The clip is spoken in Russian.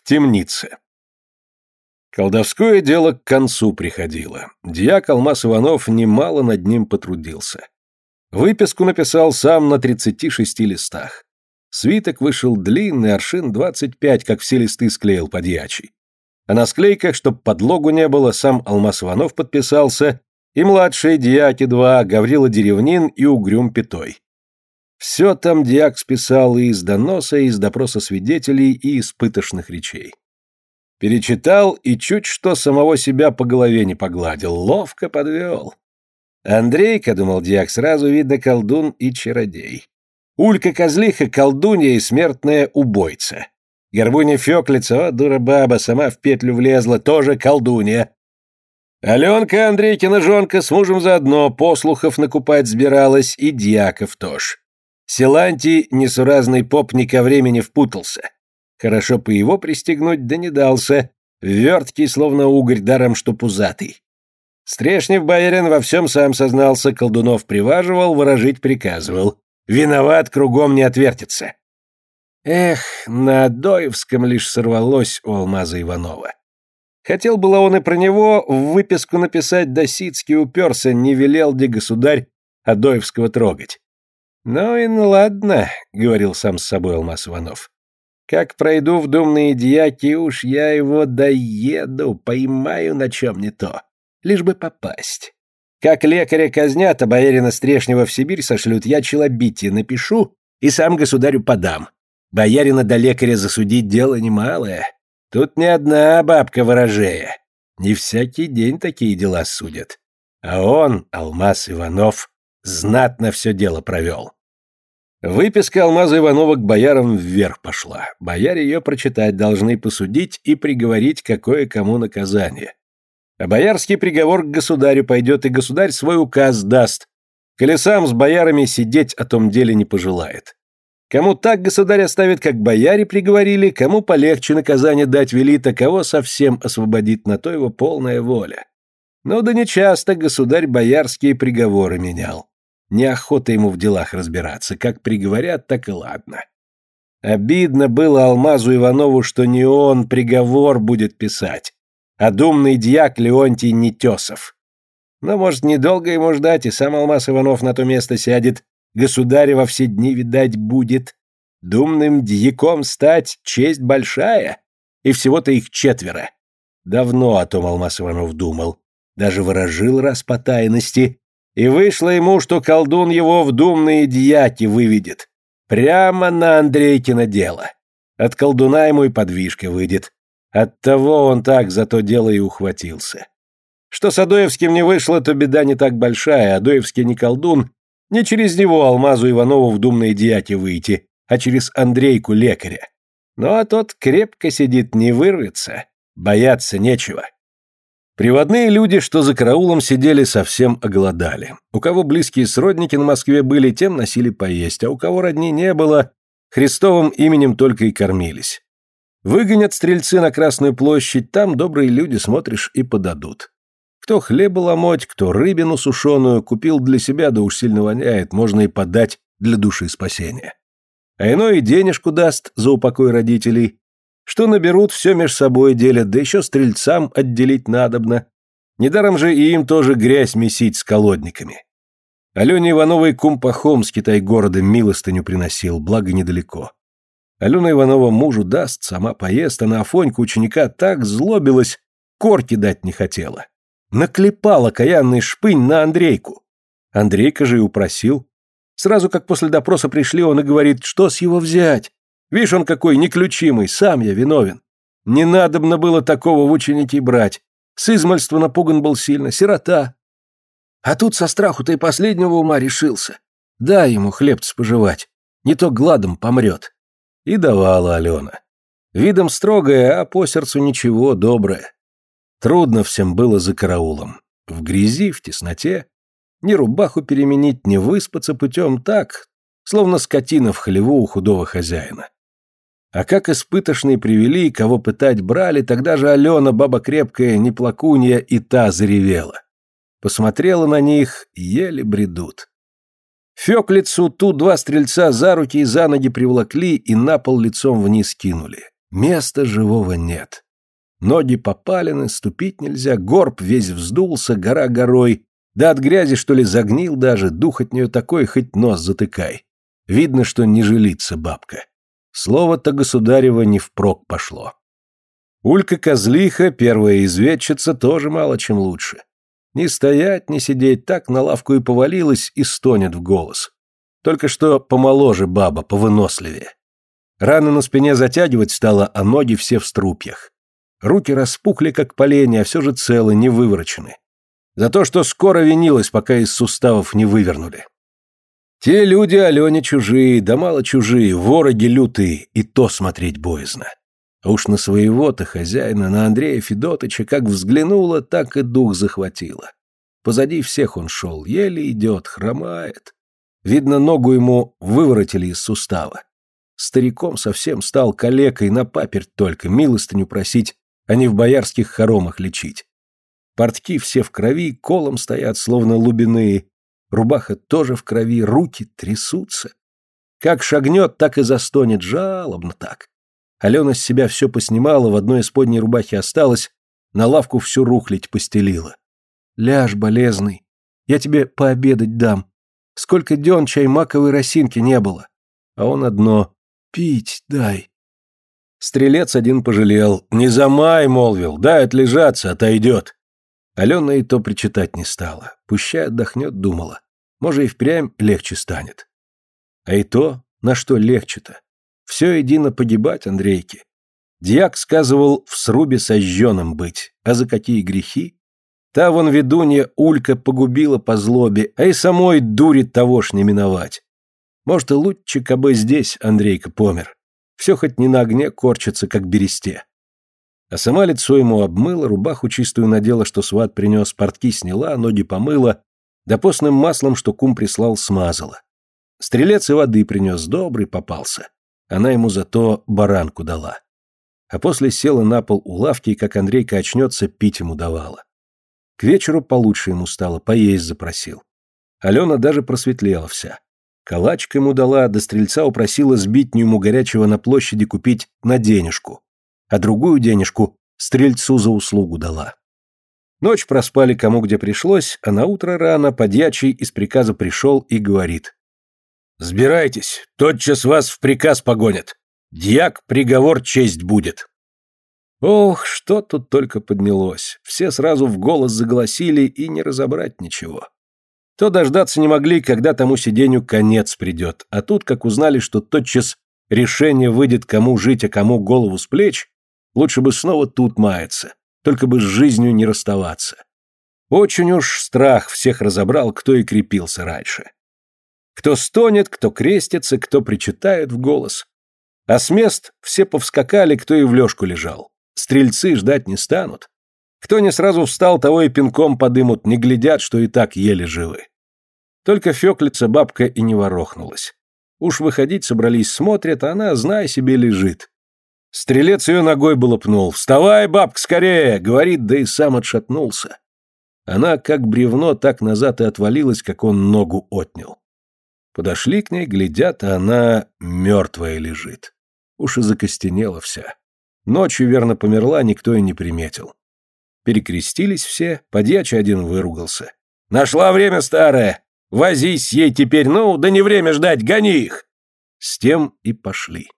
В темнице. Колдовское дело к концу приходило. Дьяк Алмаз Иванов немало над ним потрудился. Выписку написал сам на 36 листах. Свиток вышел длинный, аршин 25, как все листы склеил подьячий. А на склейках, чтоб подлогу не было, сам Алмаз Иванов подписался, и младшие дьяки два, Гаврила Деревнин и Угрюм Пятой. Все там дьяк списал и из доноса, и из допроса свидетелей, и из пытошных речей. Перечитал и чуть что самого себя по голове не погладил, ловко подвел. Андрейка, думал дьяк, сразу видно колдун и чародей. Улька-козлиха, колдунья и смертная убойца. Горбуня Феклица, о, дура баба, сама в петлю влезла, тоже колдунья. Аленка Андрейкина жонка с мужем заодно послухов накупать сбиралась, и дьяков тоже. Силантий, несуразный поп, ни ко времени впутался. Хорошо по его пристегнуть, да не дался. Верткий, словно угорь, даром что пузатый. Стрешнев боярин во всем сам сознался, колдунов приваживал, выражить приказывал. Виноват, кругом не отвертится. Эх, на Адоевском лишь сорвалось у Алмаза Иванова. Хотел было он и про него в выписку написать, да Сицкий уперся, не велел где государь Адоевского трогать. «Ну и ладно», — говорил сам с собой Алмаз Иванов. Как пройду в думные дьяки, уж я его доеду, поймаю на чем не то. Лишь бы попасть. Как лекаря казнят, а боярина Стрешнего в Сибирь сошлют, я челобитие напишу и сам государю подам. Боярина до лекаря засудить дело немалое. Тут не одна бабка ворожея. Не всякий день такие дела судят. А он, Алмаз Иванов, знатно все дело провел. Выписка Алмаза Иванова к боярам вверх пошла. Бояре ее прочитать должны, посудить и приговорить, какое кому наказание. А боярский приговор к государю пойдет, и государь свой указ даст. Колесам с боярами сидеть о том деле не пожелает. Кому так государь оставит, как бояре приговорили, кому полегче наказание дать велит, а кого совсем освободит, на то его полная воля. Но да нечасто государь боярские приговоры менял. Неохота ему в делах разбираться, как приговорят, так и ладно. Обидно было Алмазу Иванову, что не он приговор будет писать, а думный дьяк Леонтий Нетесов. Но, может, недолго ему ждать, и сам Алмаз Иванов на то место сядет, государя во все дни видать будет. Думным дьяком стать — честь большая, и всего-то их четверо. Давно о том Алмаз Иванов думал, даже выражил раз по тайности, и вышло ему, что колдун его в думные дьяки выведет. Прямо на Андрейкино дело. От колдуна ему и подвижка выйдет. Оттого он так за то дело и ухватился. Что с Адоевским не вышло, то беда не так большая. Адоевский не колдун, не через него Алмазу Иванову в думные дьяки выйти, а через Андрейку лекаря. Ну а тот крепко сидит, не вырвется. Бояться нечего. Приводные люди, что за караулом сидели, совсем оголодали. У кого близкие сродники на Москве были, тем носили поесть, а у кого родни не было, Христовым именем только и кормились. Выгонят стрельцы на Красную площадь, там добрые люди, смотришь, и подадут. Кто хлеба ломоть, кто рыбину сушеную, купил для себя, да уж сильно воняет, можно и подать для души спасения. А иной и денежку даст за упокой родителей, что наберут, все меж собой делят, да еще стрельцам отделить надобно. Недаром же и им тоже грязь месить с колодниками. Алене Ивановой кум пахом с Китай-города милостыню приносил, благо недалеко. Алена Иванова мужу даст, сама поест, а на Афоньку ученика так злобилась, корки дать не хотела. Наклепала каянный шпынь на Андрейку. Андрейка же и упросил. Сразу как после допроса пришли, он и говорит, что с его взять? Видишь, он какой неключимый, сам я виновен. Не надобно было такого в ученики брать. С измальства напуган был сильно, сирота. А тут со страху-то и последнего ума решился. Дай ему хлеб споживать, не то гладом помрет. И давала Алена. Видом строгая, а по сердцу ничего, доброе. Трудно всем было за караулом. В грязи, в тесноте. Ни рубаху переменить, ни выспаться путем так, словно скотина в хлеву у худого хозяина. А как испытошные привели, кого пытать брали, тогда же Алена, баба крепкая, не плакунья, и та заревела. Посмотрела на них, еле бредут. Феклицу ту два стрельца за руки и за ноги приволокли и на пол лицом вниз кинули. Места живого нет. Ноги попалены, ступить нельзя, горб весь вздулся, гора горой, да от грязи, что ли, загнил даже, дух от нее такой, хоть нос затыкай. Видно, что не жилится бабка. Слово-то государева не впрок пошло. Улька-козлиха, первая изведчица, тоже мало чем лучше. Не стоять, не сидеть, так на лавку и повалилась и стонет в голос. Только что помоложе баба, повыносливее. Раны на спине затягивать стало, а ноги все в струпьях. Руки распухли, как поленья, а все же целы, не выворочены. За то, что скоро винилась, пока из суставов не вывернули. Те люди Алене чужие, да мало чужие, вороги лютые, и то смотреть боязно. А уж на своего-то хозяина, на Андрея Федотыча, как взглянула, так и дух захватила. Позади всех он шел, еле идет, хромает. Видно, ногу ему выворотили из сустава. Стариком совсем стал калекой, на паперть только, милостыню просить, а не в боярских хоромах лечить. Портки все в крови, колом стоят, словно лубиные. Рубаха тоже в крови, руки трясутся. Как шагнет, так и застонет, жалобно так. Алена с себя все поснимала, в одной из подней рубахи осталась, на лавку всю рухлить постелила. «Ляжь, болезный, я тебе пообедать дам. Сколько дён чай маковой росинки не было. А он одно «пить дай». Стрелец один пожалел. «Не замай», — молвил, — «дай отлежаться, отойдет». Алена и то причитать не стала. Пущай отдохнет, думала. Может, и впрямь легче станет. А и то, на что легче-то? Все едино погибать, Андрейки. Дьяк сказывал в срубе сожженным быть, а за какие грехи? Та вон ведунья Улька погубила по злобе, а и самой дури того ж не миновать. Может, и лучше, кабы здесь Андрейка помер. Все хоть не на огне корчится, как бересте. А сама лицо ему обмыла, рубаху чистую надела, что сват принес, портки сняла, ноги помыла, да постным маслом, что кум прислал, смазала. Стрелец и воды принес, добрый попался. Она ему зато баранку дала. А после села на пол у лавки, и, как Андрейка очнется, пить ему давала. К вечеру получше ему стало, поесть запросил. Алена даже просветлела вся. Калачка ему дала, до стрельца упросила сбить ему горячего на площади купить на денежку, а другую денежку стрельцу за услугу дала. Ночь проспали кому где пришлось, а на утро рано подьячий из приказа пришел и говорит. Сбирайтесь, тотчас вас в приказ погонят. Дьяк приговор честь будет. Ох, что тут только поднялось. Все сразу в голос заголосили и не разобрать ничего. То дождаться не могли, когда тому сиденью конец придет, а тут, как узнали, что тотчас решение выйдет, кому жить, а кому голову с плеч, лучше бы снова тут маяться, только бы с жизнью не расставаться. Очень уж страх всех разобрал, кто и крепился раньше. Кто стонет, кто крестится, кто причитает в голос. А с мест все повскакали, кто и в лёжку лежал. Стрельцы ждать не станут. Кто не сразу встал, того и пинком подымут, не глядят, что и так еле живы. Только Фёклица бабка и не ворохнулась. Уж выходить собрались, смотрят, а она, знай себе, лежит. Стрелец ее ногой было пнул. «Вставай, бабка, скорее!» — говорит, да и сам отшатнулся. Она как бревно так назад и отвалилась, как он ногу отнял. Подошли к ней, глядят, а она мертвая лежит. Уж и закостенела вся. Ночью, верно, померла, никто и не приметил. Перекрестились все, подьячий один выругался. «Нашла время старое! Возись ей теперь, ну, да не время ждать, гони их!» С тем и пошли.